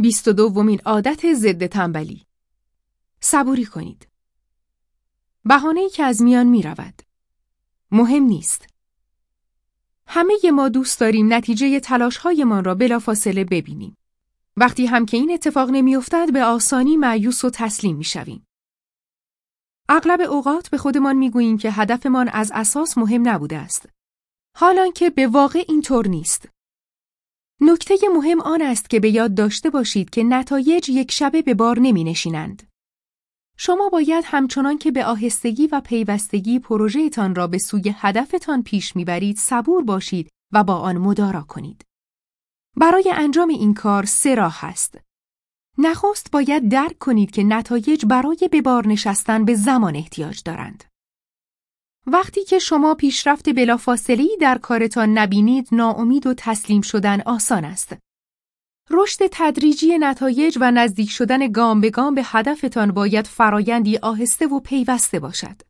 بیست و دومین عادت ضد تنبلی صبوری کنید. بهانه‌ای که از میان می رود. مهم نیست. همه ما دوست داریم نتیجه تلاش‌هایمان را بلافاصله ببینیم. وقتی هم که این اتفاق نمیافتد به آسانی معیوس و تسلیم می‌شویم. اغلب اوقات به خودمان می‌گوییم که هدفمان از اساس مهم نبوده است. حالان که به واقع اینطور نیست. نکته مهم آن است که به یاد داشته باشید که نتایج یک شبه به بار نمی نشینند. شما باید همچنان که به آهستگی و پیوستگی پروژهتان را به سوی هدفتان پیش می‌برید صبور باشید و با آن مدارا کنید. برای انجام این کار سه راه هست. نخست باید درک کنید که نتایج برای به بار نشستن به زمان احتیاج دارند. وقتی که شما پیشرفت بلافاصله‌ای در کارتان نبینید، ناامید و تسلیم شدن آسان است. رشد تدریجی نتایج و نزدیک شدن گام به گام به هدفتان باید فرایندی آهسته و پیوسته باشد.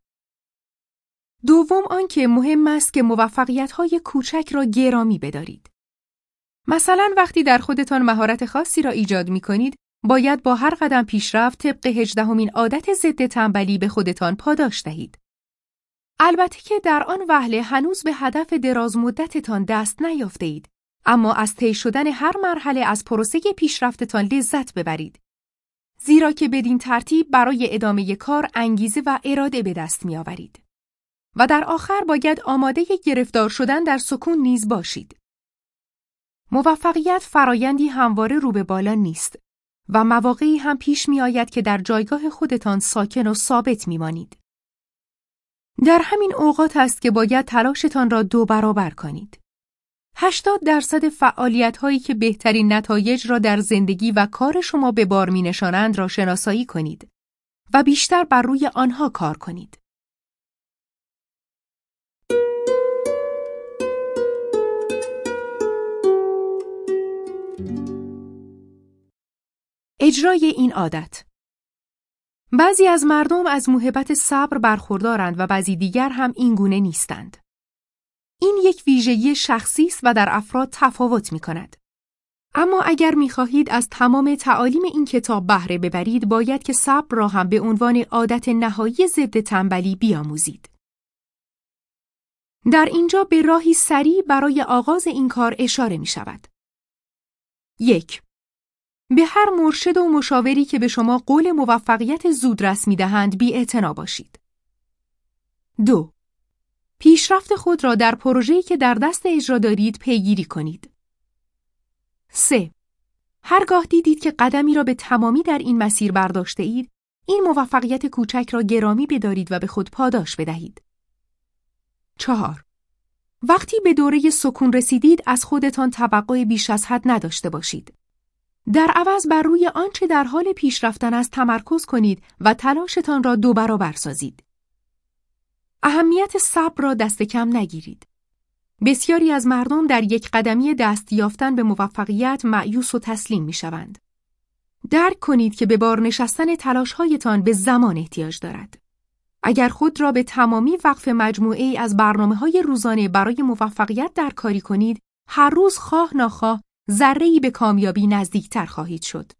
دوم آنکه مهم است که موفقیت‌های کوچک را گرامی بدارید. مثلا وقتی در خودتان مهارت خاصی را ایجاد می کنید، باید با هر قدم پیشرفت طبق هجدهمین عادت ضد تنبلی به خودتان پاداش دهید. البته که در آن وهله هنوز به هدف دراز مدتتان دست نیافته اید، اما از طی شدن هر مرحله از پروسه پیشرفتتان لذت ببرید. زیرا که بدین ترتیب برای ادامه کار انگیزه و اراده به دست می آورید. و در آخر باید آماده گرفتار شدن در سکون نیز باشید. موفقیت فرایندی همواره رو به بالا نیست و مواقعی هم پیش می آید که در جایگاه خودتان ساکن و ثابت می مانید. در همین اوقات است که باید تلاشتان را دو برابر کنید. 80 درصد فعالیت هایی که بهترین نتایج را در زندگی و کار شما به بار می نشانند را شناسایی کنید و بیشتر بر روی آنها کار کنید. اجرای این عادت بعضی از مردم از موهبت صبر برخوردارند و بعضی دیگر هم این گونه نیستند. این یک ویژگی شخصی است و در افراد تفاوت می کند. اما اگر می خواهید از تمام تعالیم این کتاب بهره ببرید باید که صبر را هم به عنوان عادت نهایی ضد تنبلی بیاموزید. در اینجا به راهی سریع برای آغاز این کار اشاره می شود. یک به هر مرشد و مشاوری که به شما قول موفقیت زودرس می دهند بی باشید. دو پیشرفت خود را در پروژه‌ای که در دست اجرا دارید پیگیری کنید. 3. هرگاه دیدید که قدمی را به تمامی در این مسیر برداشته اید، این موفقیت کوچک را گرامی بدارید و به خود پاداش بدهید. 4. وقتی به دوره سکون رسیدید از خودتان توقع بیش از حد نداشته باشید. در عوض بر روی آنچه در حال پیشرفتن است تمرکز کنید و تلاشتان را دو برابر سازید. اهمیت صبر را دست کم نگیرید. بسیاری از مردم در یک قدمی دست یافتن به موفقیت معیوس و تسلیم می شوند. درک کنید که به بار نشستن تلاشهایتان به زمان احتیاج دارد. اگر خود را به تمامی وقف مجموعه از برنامه های روزانه برای موفقیت در کاری کنید، هر روز خواه ناخواه ذره‌ای به کامیابی نزدیکتر خواهید شد.